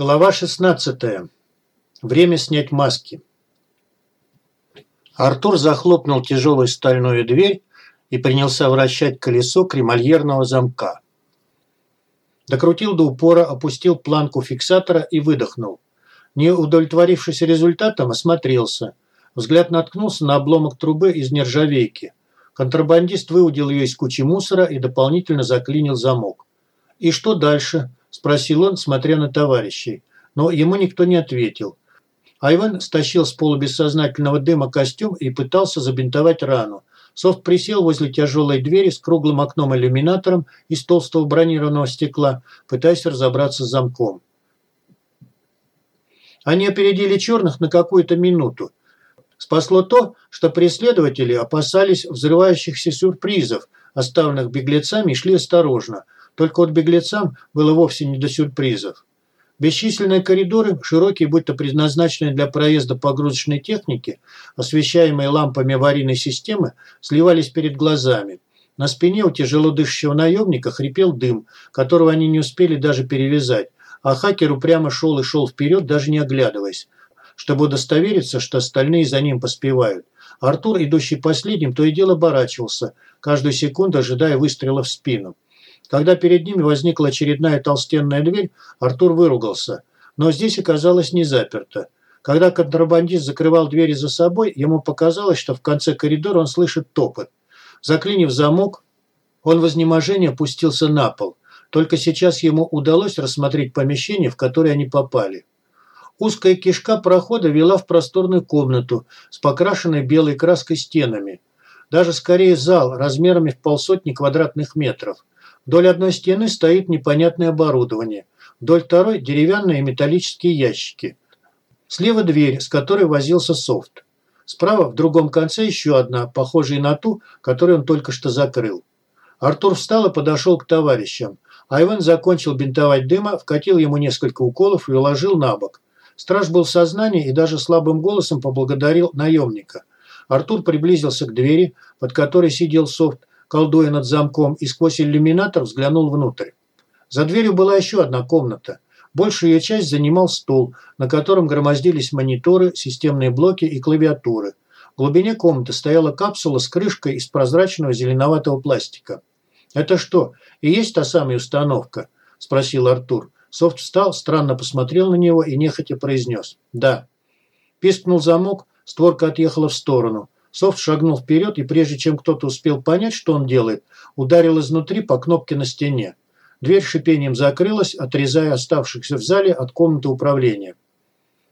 Глава 16. Время снять маски. Артур захлопнул тяжелую стальную дверь и принялся вращать колесо кремольерного замка. Докрутил до упора, опустил планку фиксатора и выдохнул. Не удовлетворившись результатом, осмотрелся. Взгляд наткнулся на обломок трубы из нержавейки. Контрабандист выудил ее из кучи мусора и дополнительно заклинил замок. «И что дальше?» – спросил он, смотря на товарищей. Но ему никто не ответил. Айван стащил с полубессознательного дыма костюм и пытался забинтовать рану. Софт присел возле тяжелой двери с круглым окном-иллюминатором из толстого бронированного стекла, пытаясь разобраться с замком. Они опередили черных на какую-то минуту. Спасло то, что преследователи опасались взрывающихся сюрпризов, оставленных беглецами, и шли осторожно – только вот беглецам было вовсе не до сюрпризов. Бесчисленные коридоры, широкие, будто предназначенные для проезда погрузочной техники, освещаемые лампами аварийной системы, сливались перед глазами. На спине у тяжело дышащего наемника хрипел дым, которого они не успели даже перевязать, а хакер упрямо шел и шел вперед, даже не оглядываясь, чтобы удостовериться, что остальные за ним поспевают. Артур, идущий последним, то и дело оборачивался, каждую секунду ожидая выстрела в спину. Когда перед ними возникла очередная толстенная дверь, Артур выругался. Но здесь оказалось не заперто. Когда контрабандист закрывал двери за собой, ему показалось, что в конце коридора он слышит топот. Заклинив замок, он в изнеможении опустился на пол. Только сейчас ему удалось рассмотреть помещение, в которое они попали. Узкая кишка прохода вела в просторную комнату с покрашенной белой краской стенами. Даже скорее зал размерами в полсотни квадратных метров. Вдоль одной стены стоит непонятное оборудование. Вдоль второй – деревянные металлические ящики. Слева дверь, с которой возился софт. Справа, в другом конце, еще одна, похожая на ту, которую он только что закрыл. Артур встал и подошел к товарищам. Айвен закончил бинтовать дыма, вкатил ему несколько уколов и уложил на бок. Страж был в сознании и даже слабым голосом поблагодарил наемника. Артур приблизился к двери, под которой сидел софт, колдуя над замком, и сквозь иллюминатор взглянул внутрь. За дверью была еще одна комната. Большую ее часть занимал стол, на котором громоздились мониторы, системные блоки и клавиатуры. В глубине комнаты стояла капсула с крышкой из прозрачного зеленоватого пластика. «Это что, и есть та самая установка?» – спросил Артур. Софт встал, странно посмотрел на него и нехотя произнес. «Да». Пискнул замок, створка отъехала в сторону. Софт шагнул вперед и прежде чем кто-то успел понять, что он делает, ударил изнутри по кнопке на стене. Дверь шипением закрылась, отрезая оставшихся в зале от комнаты управления.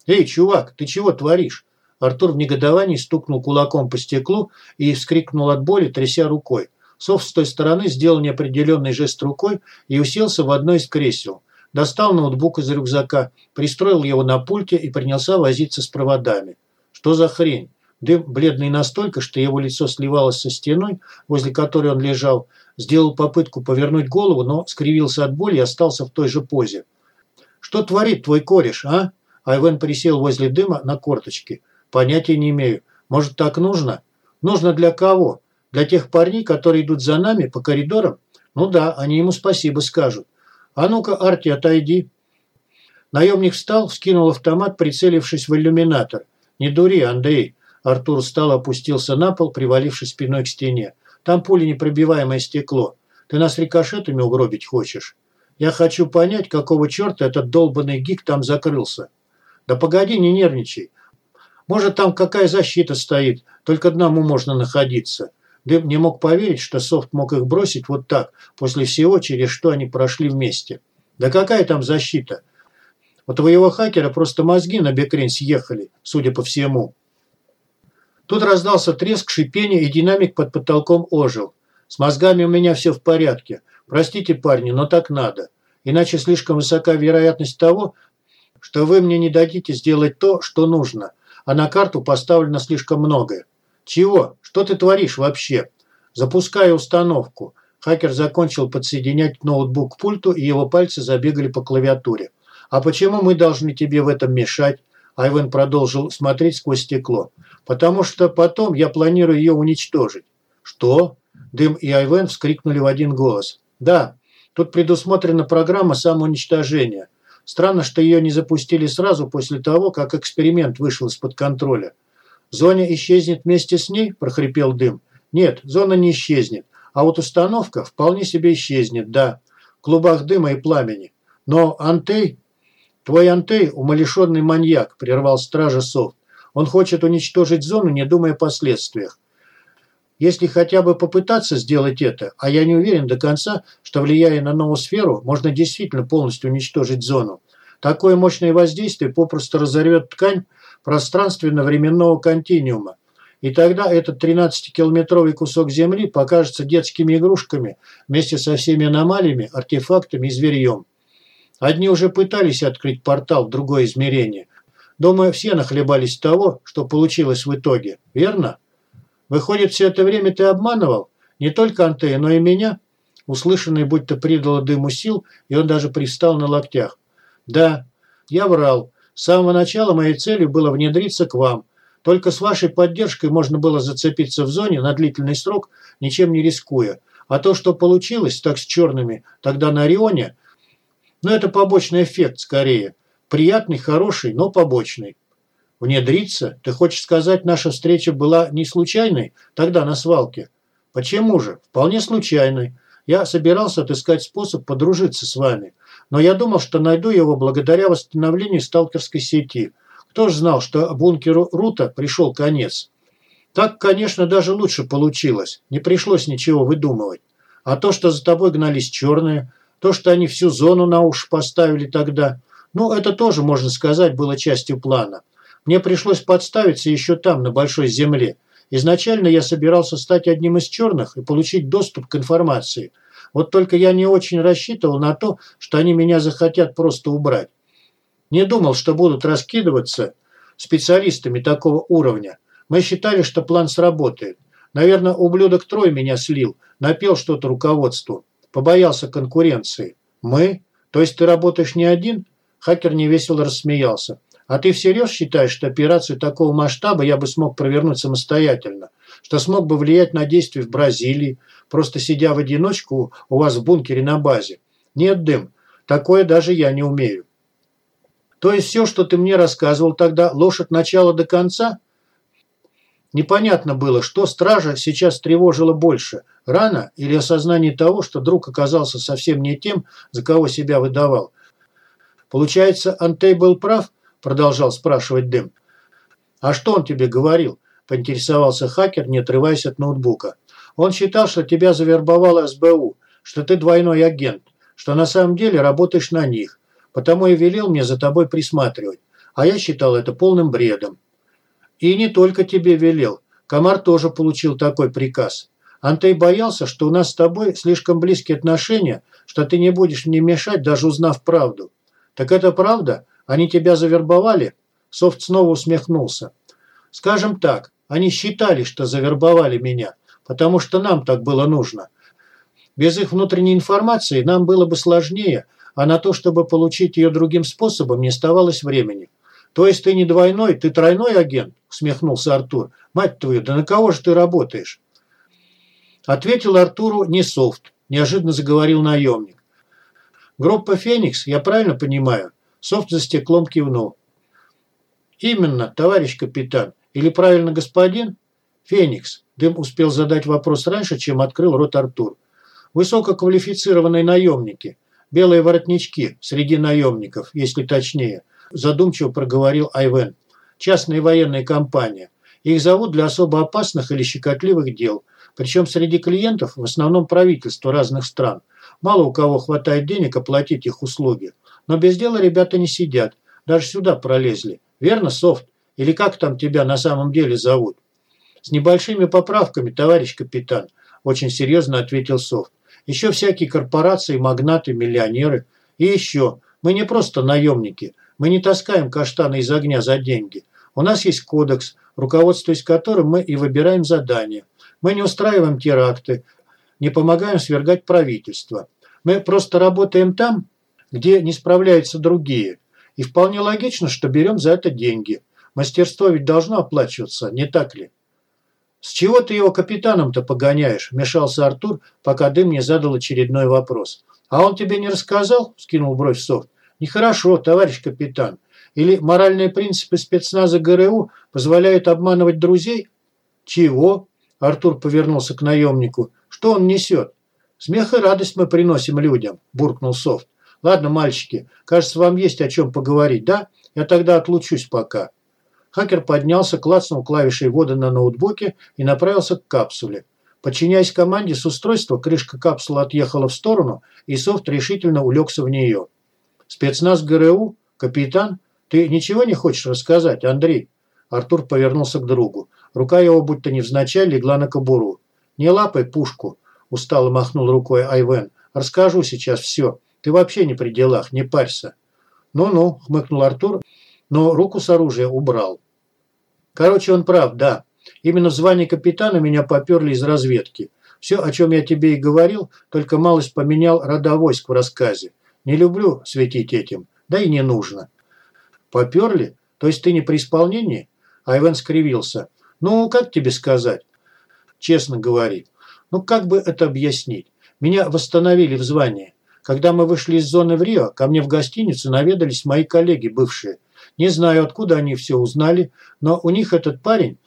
«Эй, чувак, ты чего творишь?» Артур в негодовании стукнул кулаком по стеклу и вскрикнул от боли, тряся рукой. Софт с той стороны сделал неопределенный жест рукой и уселся в одно из кресел. Достал ноутбук из рюкзака, пристроил его на пульте и принялся возиться с проводами. «Что за хрень?» Дым, бледный настолько, что его лицо сливалось со стеной, возле которой он лежал, сделал попытку повернуть голову, но скривился от боли и остался в той же позе. «Что творит твой кореш, а?» Айвен присел возле дыма на корточки. «Понятия не имею. Может, так нужно?» «Нужно для кого? Для тех парней, которые идут за нами по коридорам? Ну да, они ему спасибо скажут. А ну-ка, Арти, отойди». Наемник встал, вскинул автомат, прицелившись в иллюминатор. «Не дури, Андрей. Артур встал, опустился на пол, привалившись спиной к стене. «Там пули непробиваемое стекло. Ты нас рикошетами угробить хочешь? Я хочу понять, какого черта этот долбанный гик там закрылся. Да погоди, не нервничай. Может, там какая защита стоит, только одному можно находиться». Дым не мог поверить, что Софт мог их бросить вот так, после всего, через что они прошли вместе. Да какая там защита? У твоего хакера просто мозги на бекрень съехали, судя по всему. Тут раздался треск, шипение, и динамик под потолком ожил. «С мозгами у меня все в порядке. Простите, парни, но так надо. Иначе слишком высока вероятность того, что вы мне не дадите сделать то, что нужно. А на карту поставлено слишком многое. Чего? Что ты творишь вообще? Запускаю установку». Хакер закончил подсоединять ноутбук к пульту, и его пальцы забегали по клавиатуре. «А почему мы должны тебе в этом мешать?» Айвен продолжил смотреть сквозь стекло. «Потому что потом я планирую ее уничтожить». «Что?» Дым и Айвен вскрикнули в один голос. «Да, тут предусмотрена программа самоуничтожения. Странно, что ее не запустили сразу после того, как эксперимент вышел из-под контроля. «Зона исчезнет вместе с ней?» – прохрипел дым. «Нет, зона не исчезнет. А вот установка вполне себе исчезнет, да. В клубах дыма и пламени. Но Антей...» «Твой Антей – умалишенный маньяк», – прервал стража Софт. «Он хочет уничтожить зону, не думая о последствиях. Если хотя бы попытаться сделать это, а я не уверен до конца, что влияя на новую сферу, можно действительно полностью уничтожить зону. Такое мощное воздействие попросту разорвет ткань пространственно-временного континуума. И тогда этот 13-километровый кусок земли покажется детскими игрушками вместе со всеми аномалиями, артефактами и зверьем. Одни уже пытались открыть портал в другое измерение. Думаю, все нахлебались того, что получилось в итоге. Верно? Выходит, все это время ты обманывал? Не только Антея, но и меня?» Услышанный будто придало дыму сил, и он даже привстал на локтях. «Да, я врал. С самого начала моей целью было внедриться к вам. Только с вашей поддержкой можно было зацепиться в зоне на длительный срок, ничем не рискуя. А то, что получилось так с черными тогда на Орионе, ну это побочный эффект скорее. Приятный, хороший, но побочный. Внедриться? Ты хочешь сказать, наша встреча была не случайной тогда на свалке? Почему же? Вполне случайной. Я собирался отыскать способ подружиться с вами. Но я думал, что найду его благодаря восстановлению сталкерской сети. Кто ж знал, что бункеру Рута пришел конец? Так, конечно, даже лучше получилось. Не пришлось ничего выдумывать. А то, что за тобой гнались черные, то, что они всю зону на уши поставили тогда, ну, это тоже, можно сказать, было частью плана. Мне пришлось подставиться еще там, на Большой Земле. Изначально я собирался стать одним из черных и получить доступ к информации. Вот только я не очень рассчитывал на то, что они меня захотят просто убрать. Не думал, что будут раскидываться специалистами такого уровня. Мы считали, что план сработает. Наверное, ублюдок Трой меня слил, напел что-то руководству. Побоялся конкуренции. Мы? То есть ты работаешь не один? Хакер невесело рассмеялся. А ты всерьез считаешь, что операцию такого масштаба я бы смог провернуть самостоятельно? Что смог бы влиять на действия в Бразилии, просто сидя в одиночку у вас в бункере на базе? Нет, Дым, такое даже я не умею. То есть все, что ты мне рассказывал тогда, ложь от начала до конца? Непонятно было, что стража сейчас тревожило больше – рана или осознание того, что друг оказался совсем не тем, за кого себя выдавал. Получается, Антей был прав, продолжал спрашивать Дэм. «А что он тебе говорил?» – поинтересовался хакер, не отрываясь от ноутбука. «Он считал, что тебя завербовала СБУ, что ты двойной агент, что на самом деле работаешь на них, потому и велел мне за тобой присматривать, а я считал это полным бредом». «И не только тебе велел. Комар тоже получил такой приказ. Антей боялся, что у нас с тобой слишком близкие отношения, что ты не будешь мне мешать, даже узнав правду. Так это правда?» Они тебя завербовали?» Софт снова усмехнулся. «Скажем так, они считали, что завербовали меня, потому что нам так было нужно. Без их внутренней информации нам было бы сложнее, а на то, чтобы получить ее другим способом, не оставалось времени. То есть ты не двойной, ты тройной агент?» – усмехнулся Артур. «Мать твою, да на кого же ты работаешь?» Ответил Артуру не софт, неожиданно заговорил наемник. «Группа «Феникс», я правильно понимаю, Софт за стеклом кивнул. «Именно, товарищ капитан. Или правильно, господин?» «Феникс». Дым успел задать вопрос раньше, чем открыл рот Артур. «Высококвалифицированные наемники. Белые воротнички среди наемников, если точнее», задумчиво проговорил Айвен. «Частная военная компания. Их зовут для особо опасных или щекотливых дел. Причем среди клиентов в основном правительства разных стран. Мало у кого хватает денег оплатить их услуги. Но без дела ребята не сидят. Даже сюда пролезли. Верно, Софт? Или как там тебя на самом деле зовут? С небольшими поправками, товарищ капитан, очень серьезно ответил Софт. Еще всякие корпорации, магнаты, миллионеры. И еще, мы не просто наемники. Мы не таскаем каштаны из огня за деньги. У нас есть кодекс, руководствуясь которым мы и выбираем задания. Мы не устраиваем теракты, не помогаем свергать правительство. Мы просто работаем там, где не справляются другие. И вполне логично, что берем за это деньги. Мастерство ведь должно оплачиваться, не так ли? «С чего ты его капитаном-то погоняешь?» – вмешался Артур, пока Дым не задал очередной вопрос. «А он тебе не рассказал?» – скинул бровь Софт. Нехорошо, товарищ капитан. Или моральные принципы спецназа ГРУ позволяют обманывать друзей? Чего? Артур повернулся к наемнику. Что он несет? Смех и радость мы приносим людям, буркнул Софт. Ладно, мальчики, кажется, вам есть о чем поговорить, да? Я тогда отлучусь пока. Хакер поднялся, клацнул клавишей ввода на ноутбуке и направился к капсуле. Подчиняясь команде с устройства, крышка капсулы отъехала в сторону, и Софт решительно улегся в нее. «Спецназ ГРУ? Капитан? Ты ничего не хочешь рассказать, Андрей?» Артур повернулся к другу. Рука его будто невзначай легла на кобуру. «Не лапай пушку», – устало махнул рукой Айвен. «Расскажу сейчас все. Ты вообще не при делах, не парься». «Ну-ну», – хмыкнул Артур, но руку с оружия убрал. «Короче, он прав, да. Именно в звании капитана меня поперли из разведки. Все, о чем я тебе и говорил, только малость поменял рода войск в рассказе. Не люблю светить этим, да и не нужно». «Поперли? То есть ты не при исполнении?» Айвен скривился. «Ну, как тебе сказать?» «Честно говори. Ну, как бы это объяснить? Меня восстановили в звании. Когда мы вышли из зоны в Рио, ко мне в гостиницу наведались мои коллеги бывшие. Не знаю, откуда они все узнали, но у них этот парень,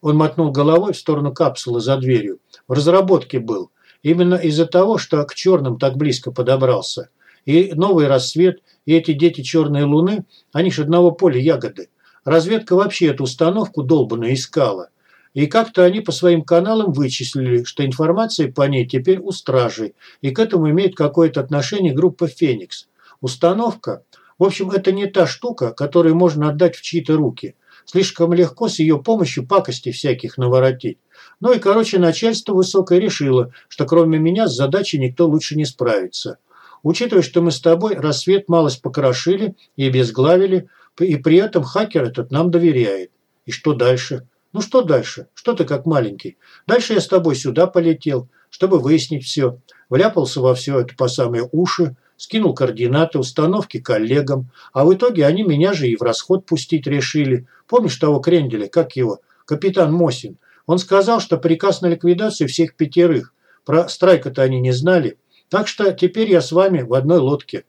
он мотнул головой в сторону капсулы за дверью, в разработке был. Именно из-за того, что к черным так близко подобрался. И новый рассвет, и эти дети черной луны, они ж одного поля ягоды. Разведка вообще эту установку долбанную искала. И как-то они по своим каналам вычислили, что информация по ней теперь у стражей, и к этому имеет какое-то отношение группа «Феникс». Установка, в общем, это не та штука, которую можно отдать в чьи-то руки. Слишком легко с ее помощью пакости всяких наворотить. Ну и, короче, начальство высокое решило, что кроме меня с задачей никто лучше не справится. Учитывая, что мы с тобой рассвет малость покрошили и обезглавили, и при этом хакер этот нам доверяет. И что дальше? Ну что дальше? Что ты как маленький? Дальше я с тобой сюда полетел, чтобы выяснить все. Вляпался во все это по самые уши, скинул координаты, установки коллегам, а в итоге они меня же и в расход пустить решили. Помнишь того кренделя, как его? Капитан Мосин. Он сказал, что приказ на ликвидацию всех пятерых. Про страйка-то они не знали. Так что теперь я с вами в одной лодке.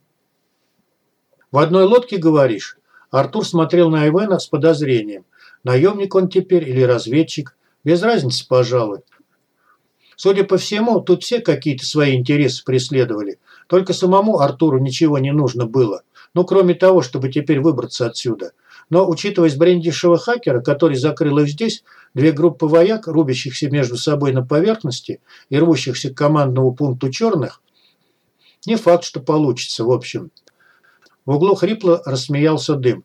В одной лодке, говоришь? Артур смотрел на Ивена с подозрением. Наемник он теперь или разведчик? Без разницы, пожалуй. Судя по всему, тут все какие-то свои интересы преследовали. Только самому Артуру ничего не нужно было. Ну, кроме того, чтобы теперь выбраться отсюда. Но, учитывая сбрендившего хакера, который закрыл их здесь, две группы вояк, рубящихся между собой на поверхности и рвущихся к командному пункту черных, не факт, что получится, в общем. В углу хрипло рассмеялся дым.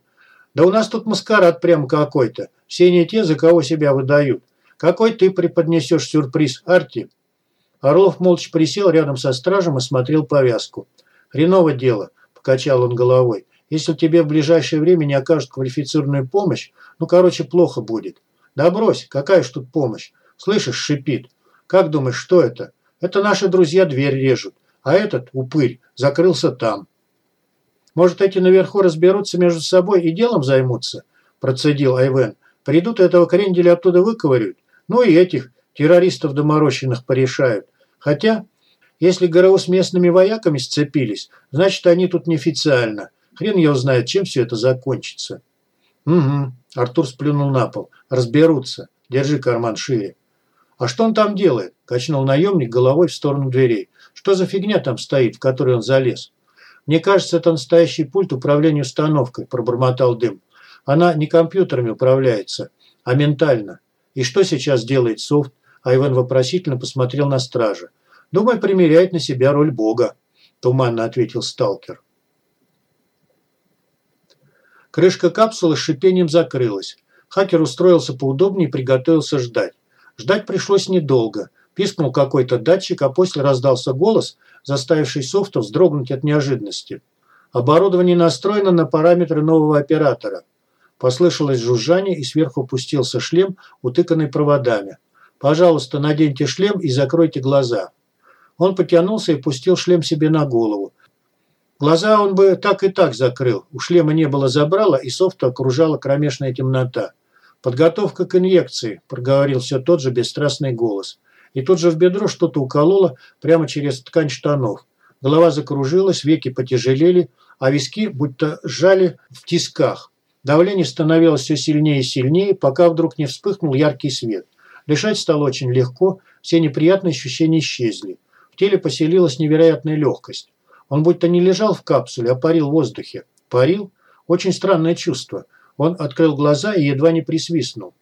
Да у нас тут маскарад прямо какой-то. Все не те, за кого себя выдают. Какой ты преподнесешь сюрприз, Арти?» Орлов молча присел рядом со стражем и смотрел повязку. «Хреново дело», – покачал он головой. «Если тебе в ближайшее время не окажут квалифицированную помощь, ну, короче, плохо будет». «Да брось, какая ж тут помощь? Слышишь, шипит. Как думаешь, что это? Это наши друзья дверь режут, а этот, упырь, закрылся там». Может, эти наверху разберутся между собой и делом займутся?» – процедил Айвен. «Придут этого кренделя оттуда выковырют. Ну и этих террористов доморощенных порешают. Хотя, если ГРУ с местными вояками сцепились, значит, они тут неофициально. Хрен его знает, чем все это закончится». «Угу», – Артур сплюнул на пол. «Разберутся. Держи карман шире». «А что он там делает?» – качнул наемник головой в сторону дверей. «Что за фигня там стоит, в которую он залез?» «Мне кажется, это настоящий пульт управления установкой», – пробормотал Дым. «Она не компьютерами управляется, а ментально. И что сейчас делает софт?» Айвен вопросительно посмотрел на стража. «Думаю, примеряет на себя роль бога», – туманно ответил сталкер. Крышка капсулы с шипением закрылась. Хакер устроился поудобнее и приготовился ждать. Ждать пришлось недолго. Пискнул какой-то датчик, а после раздался голос, заставивший софта вздрогнуть от неожиданности. Оборудование настроено на параметры нового оператора. Послышалось жужжание, и сверху опустился шлем, утыканный проводами. «Пожалуйста, наденьте шлем и закройте глаза». Он потянулся и пустил шлем себе на голову. Глаза он бы так и так закрыл. У шлема не было забрала, и софта окружала кромешная темнота. «Подготовка к инъекции», – проговорил все тот же бесстрастный голос и тут же в бедро что-то укололо прямо через ткань штанов. Голова закружилась, веки потяжелели, а виски будто сжали в тисках. Давление становилось все сильнее и сильнее, пока вдруг не вспыхнул яркий свет. Дышать стало очень легко, все неприятные ощущения исчезли. В теле поселилась невероятная легкость. Он будто не лежал в капсуле, а парил в воздухе. Парил? Очень странное чувство. Он открыл глаза и едва не присвистнул.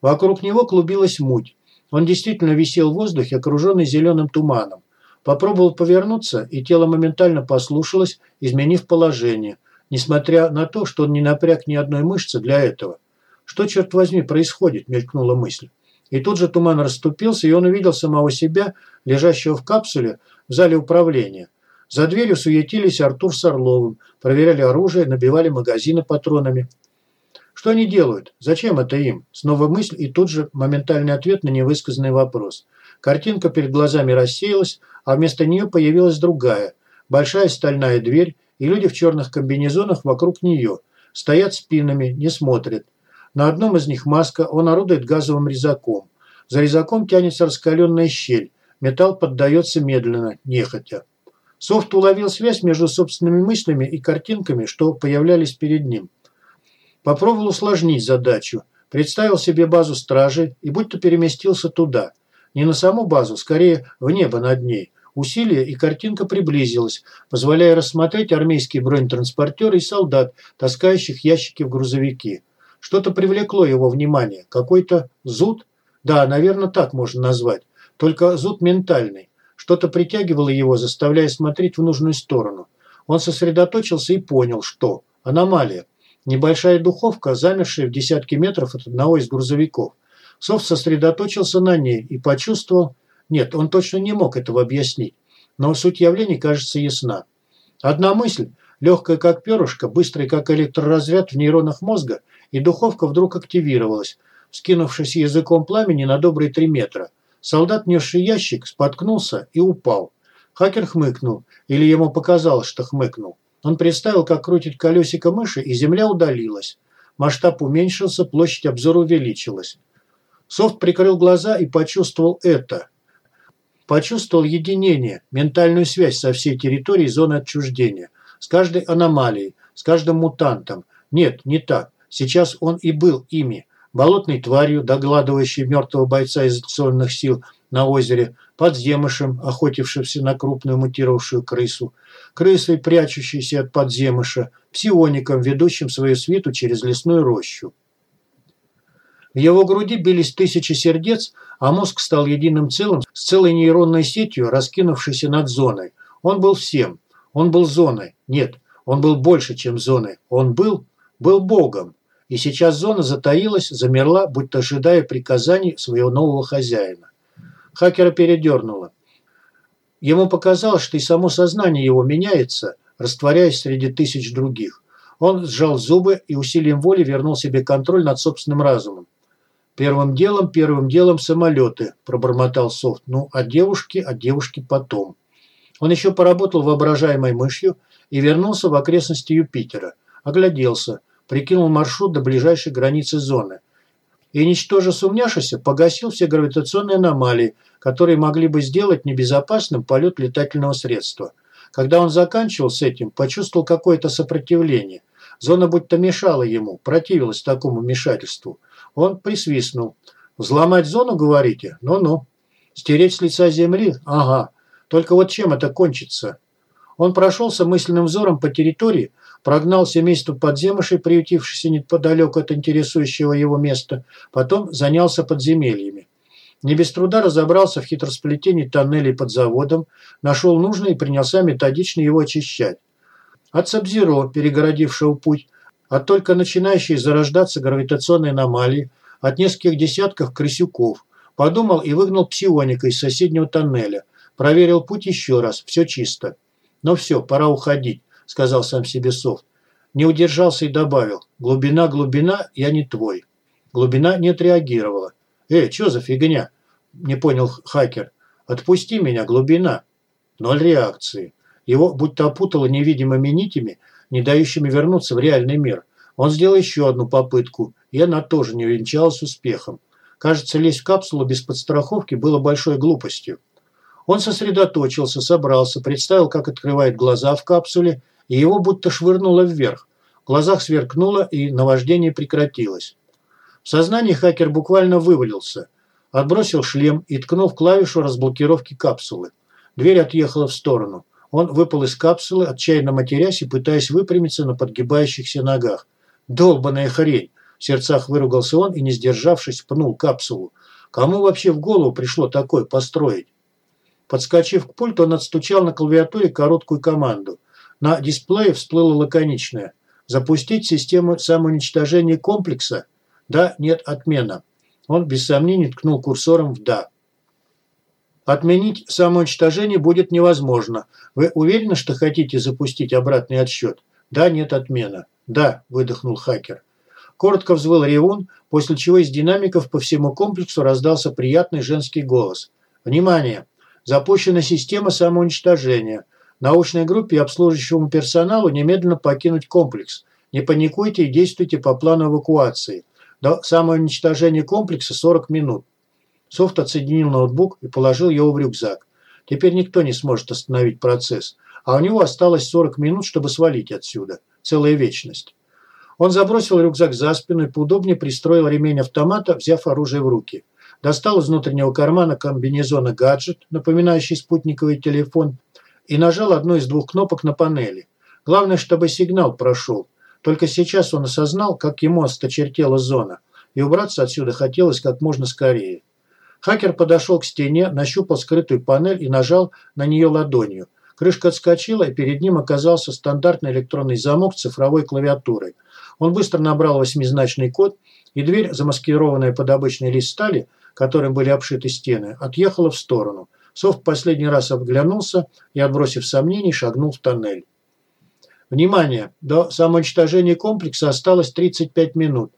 Вокруг него клубилась муть. Он действительно висел в воздухе, окруженный зеленым туманом. Попробовал повернуться, и тело моментально послушалось, изменив положение, несмотря на то, что он не напряг ни одной мышцы для этого. «Что, черт возьми, происходит?» – мелькнула мысль. И тут же туман расступился, и он увидел самого себя, лежащего в капсуле в зале управления. За дверью суетились Артур с Орловым, проверяли оружие, набивали магазины патронами. Что они делают? Зачем это им? Снова мысль и тут же моментальный ответ на невысказанный вопрос. Картинка перед глазами рассеялась, а вместо нее появилась другая. Большая стальная дверь, и люди в черных комбинезонах вокруг нее. Стоят спинами, не смотрят. На одном из них маска, он орудует газовым резаком. За резаком тянется раскаленная щель. Металл поддается медленно, нехотя. Софт уловил связь между собственными мыслями и картинками, что появлялись перед ним. Попробовал усложнить задачу. Представил себе базу стражи и будто переместился туда. Не на саму базу, скорее в небо над ней. Усилие и картинка приблизилась, позволяя рассмотреть армейские бронетранспортеры и солдат, таскающих ящики в грузовики. Что-то привлекло его внимание. Какой-то зуд? Да, наверное, так можно назвать. Только зуд ментальный. Что-то притягивало его, заставляя смотреть в нужную сторону. Он сосредоточился и понял, что. Аномалия. Небольшая духовка, замершая в десятки метров от одного из грузовиков. Софт сосредоточился на ней и почувствовал... Нет, он точно не мог этого объяснить. Но суть явлений кажется ясна. Одна мысль, легкая как перышко, быстрая как электроразряд в нейронах мозга, и духовка вдруг активировалась, скинувшись языком пламени на добрые три метра. Солдат, несший ящик, споткнулся и упал. Хакер хмыкнул, или ему показалось, что хмыкнул. Он представил, как крутит колесико мыши, и земля удалилась. Масштаб уменьшился, площадь обзора увеличилась. Софт прикрыл глаза и почувствовал это. Почувствовал единение, ментальную связь со всей территорией зоны отчуждения, с каждой аномалией, с каждым мутантом. Нет, не так. Сейчас он и был ими. Болотной тварью, догладывающей мертвого бойца изоляционных сил на озере, подземышем, охотившимся на крупную мутировавшую крысу, крысой, прячущейся от подземыша, псиоником, ведущим свою свиту через лесную рощу. В его груди бились тысячи сердец, а мозг стал единым целым с целой нейронной сетью, раскинувшейся над зоной. Он был всем. Он был зоной. Нет, он был больше, чем зоной. Он был, был Богом. И сейчас зона затаилась, замерла, будто ожидая приказаний своего нового хозяина. Хакера передернуло. Ему показалось, что и само сознание его меняется, растворяясь среди тысяч других. Он сжал зубы и усилием воли вернул себе контроль над собственным разумом. «Первым делом, первым делом самолеты», – пробормотал Софт. «Ну, а девушки, а девушки потом». Он еще поработал воображаемой мышью и вернулся в окрестности Юпитера. Огляделся, прикинул маршрут до ближайшей границы зоны – и, ничтоже сумняшися, погасил все гравитационные аномалии, которые могли бы сделать небезопасным полет летательного средства. Когда он заканчивал с этим, почувствовал какое-то сопротивление. Зона будто мешала ему, противилась такому вмешательству. Он присвистнул. «Взломать зону, говорите? Ну-ну. Стереть с лица земли? Ага. Только вот чем это кончится?» Он прошелся мысленным взором по территории, прогнал семейство подземышей, приютившееся неподалеку от интересующего его места, потом занялся подземельями. Не без труда разобрался в хитросплетении тоннелей под заводом, нашел нужное и принялся методично его очищать. От Сабзиро, перегородившего путь, от только начинающей зарождаться гравитационной аномалии, от нескольких десятков крысюков. Подумал и выгнал псионика из соседнего тоннеля. Проверил путь еще раз, все чисто. Но все, пора уходить. – сказал сам себе Софт. Не удержался и добавил. «Глубина, глубина, я не твой». Глубина не отреагировала. «Эй, что за фигня?» – не понял хакер. «Отпусти меня, глубина». Ноль реакции. Его будто опутало невидимыми нитями, не дающими вернуться в реальный мир. Он сделал еще одну попытку, и она тоже не увенчалась успехом. Кажется, лезть в капсулу без подстраховки было большой глупостью. Он сосредоточился, собрался, представил, как открывает глаза в капсуле и его будто швырнуло вверх. В глазах сверкнуло, и наваждение прекратилось. В сознании хакер буквально вывалился. Отбросил шлем и ткнул в клавишу разблокировки капсулы. Дверь отъехала в сторону. Он выпал из капсулы, отчаянно матерясь и пытаясь выпрямиться на подгибающихся ногах. «Долбаная хрень!» В сердцах выругался он и, не сдержавшись, пнул капсулу. Кому вообще в голову пришло такое построить? Подскочив к пульту, он отстучал на клавиатуре короткую команду. На дисплее всплыло лаконичное. «Запустить систему самоуничтожения комплекса?» «Да, нет, отмена». Он без сомнений ткнул курсором в «да». Отменить самоуничтожение будет невозможно. Вы уверены, что хотите запустить обратный отсчет? Да, нет, отмена. Да, выдохнул хакер. Коротко взвыл ревун, после чего из динамиков по всему комплексу раздался приятный женский голос. Внимание! Запущена система самоуничтожения. Научной группе и обслуживающему персоналу немедленно покинуть комплекс. Не паникуйте и действуйте по плану эвакуации. До самоуничтожения комплекса 40 минут. Софт отсоединил ноутбук и положил его в рюкзак. Теперь никто не сможет остановить процесс. А у него осталось 40 минут, чтобы свалить отсюда. Целая вечность. Он забросил рюкзак за спину и поудобнее пристроил ремень автомата, взяв оружие в руки. Достал из внутреннего кармана комбинезона гаджет, напоминающий спутниковый телефон, и нажал одну из двух кнопок на панели. Главное, чтобы сигнал прошел. Только сейчас он осознал, как ему осточертела зона, и убраться отсюда хотелось как можно скорее. Хакер подошел к стене, нащупал скрытую панель и нажал на нее ладонью. Крышка отскочила, и перед ним оказался стандартный электронный замок с цифровой клавиатурой. Он быстро набрал восьмизначный код, и дверь, замаскированная под обычный лист стали, которым были обшиты стены, отъехала в сторону. Софт последний раз обглянулся и, отбросив сомнений, шагнул в тоннель. Внимание! До самоуничтожения комплекса осталось 35 минут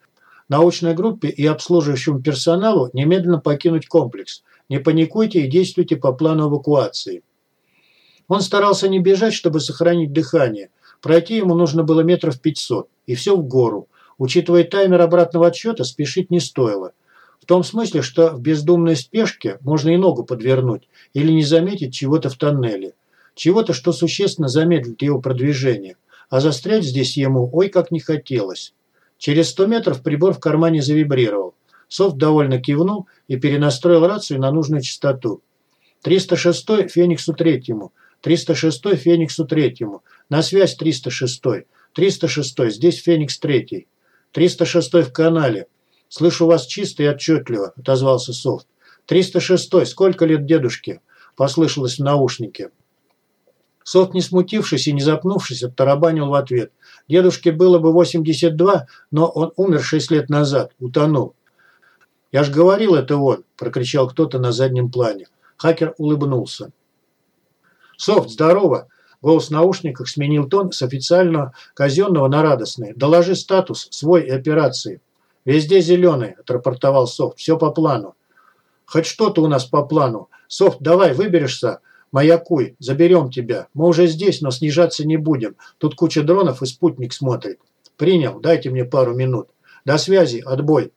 научной группе и обслуживающему персоналу немедленно покинуть комплекс. Не паникуйте и действуйте по плану эвакуации. Он старался не бежать, чтобы сохранить дыхание. Пройти ему нужно было метров 500, и все в гору. Учитывая таймер обратного отсчета, спешить не стоило. В том смысле, что в бездумной спешке можно и ногу подвернуть или не заметить чего-то в тоннеле. Чего-то, что существенно замедлит его продвижение. А застрять здесь ему ой как не хотелось. Через 100 метров прибор в кармане завибрировал. Софт довольно кивнул и перенастроил рацию на нужную частоту. 306 Фениксу третьему. 306 Фениксу третьему. На связь 306. 306 здесь Феникс третий. 306 в канале. Слышу вас чисто и отчетливо, отозвался Софт. 306 сколько лет дедушке? Послышалось в наушнике. Софт, не смутившись и не запнувшись, оттарабанил в ответ. Дедушке было бы 82, но он умер 6 лет назад, утонул. «Я ж говорил, это он!» – прокричал кто-то на заднем плане. Хакер улыбнулся. «Софт, здорово!» Голос в наушниках сменил тон с официального казенного на радостный. «Доложи статус свой и операции». «Везде зеленый», – отрапортовал Софт. «Все по плану». «Хоть что-то у нас по плану. Софт, давай, выберешься Маякуй, заберем тебя. Мы уже здесь, но снижаться не будем. Тут куча дронов и спутник смотрит. Принял, дайте мне пару минут. До связи, отбой.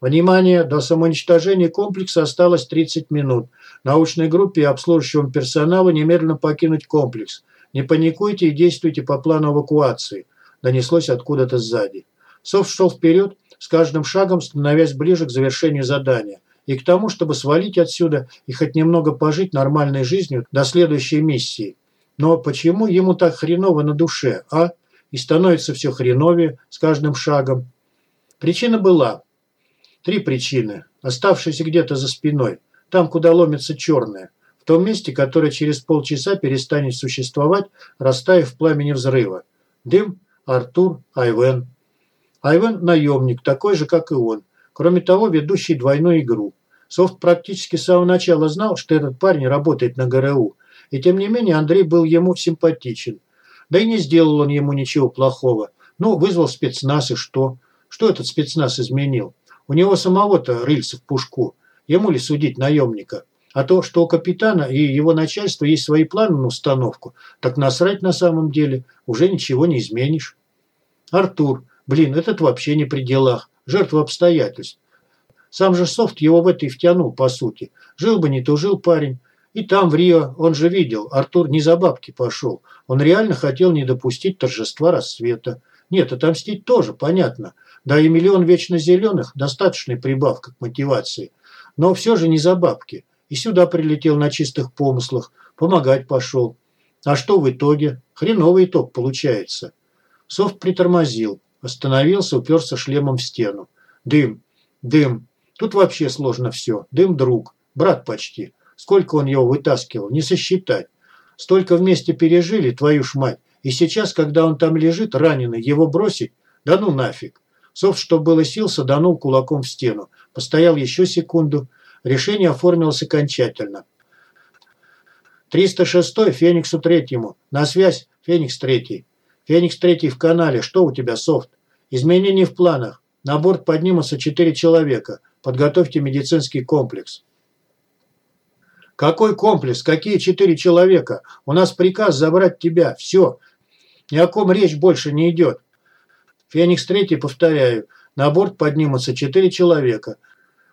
Внимание, до самоуничтожения комплекса осталось 30 минут. Научной группе и обслуживающему персоналу немедленно покинуть комплекс. Не паникуйте и действуйте по плану эвакуации. Донеслось откуда-то сзади. Софт шел вперед, с каждым шагом становясь ближе к завершению задания и к тому, чтобы свалить отсюда и хоть немного пожить нормальной жизнью до следующей миссии. Но почему ему так хреново на душе, а? И становится все хреновее с каждым шагом. Причина была. Три причины, оставшиеся где-то за спиной, там, куда ломится черное, в том месте, которое через полчаса перестанет существовать, растаяв в пламени взрыва. Дым, Артур, Айвен. Айвен – наемник, такой же, как и он. Кроме того, ведущий двойную игру. Софт практически с самого начала знал, что этот парень работает на ГРУ, и тем не менее Андрей был ему симпатичен. Да и не сделал он ему ничего плохого. Ну, вызвал спецназ и что? Что этот спецназ изменил? У него самого-то рыльца в пушку. Ему ли судить наемника? А то, что у капитана и его начальства есть свои планы на установку, так насрать на самом деле, уже ничего не изменишь. Артур, блин, этот вообще не при делах, жертва обстоятельств. Сам же софт его в это и втянул, по сути. Жил бы не тужил парень. И там, в Рио, он же видел, Артур не за бабки пошел. Он реально хотел не допустить торжества рассвета. Нет, отомстить тоже, понятно. Да и миллион вечно зеленых – достаточная прибавка к мотивации. Но все же не за бабки. И сюда прилетел на чистых помыслах. Помогать пошел. А что в итоге? Хреновый итог получается. Софт притормозил. Остановился, уперся шлемом в стену. Дым. Дым. Тут вообще сложно все. Дым друг. Брат почти. Сколько он его вытаскивал, не сосчитать. Столько вместе пережили, твою ж мать. И сейчас, когда он там лежит, раненый, его бросить? Да ну нафиг. Софт, что было сил, саданул кулаком в стену. Постоял еще секунду. Решение оформилось окончательно. 306 Фениксу третьему. На связь, Феникс третий. Феникс третий в канале. Что у тебя, Софт? Изменения в планах. На борт поднимутся четыре человека. Подготовьте медицинский комплекс. Какой комплекс? Какие четыре человека? У нас приказ забрать тебя. Все. Ни о ком речь больше не идет. Феникс третий, повторяю. На борт поднимутся четыре человека.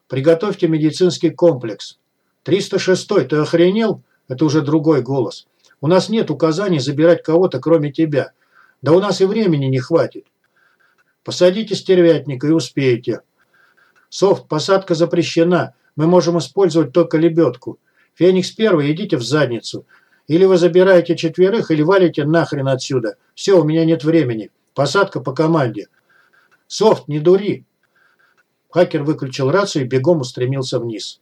Приготовьте медицинский комплекс. 306-й, ты охренел? Это уже другой голос. У нас нет указаний забирать кого-то, кроме тебя. Да у нас и времени не хватит. Посадите стервятника и успеете. Софт, посадка запрещена. Мы можем использовать только лебедку. Феникс первый, идите в задницу. Или вы забираете четверых, или валите нахрен отсюда. Все, у меня нет времени. Посадка по команде. Софт, не дури. Хакер выключил рацию и бегом устремился вниз.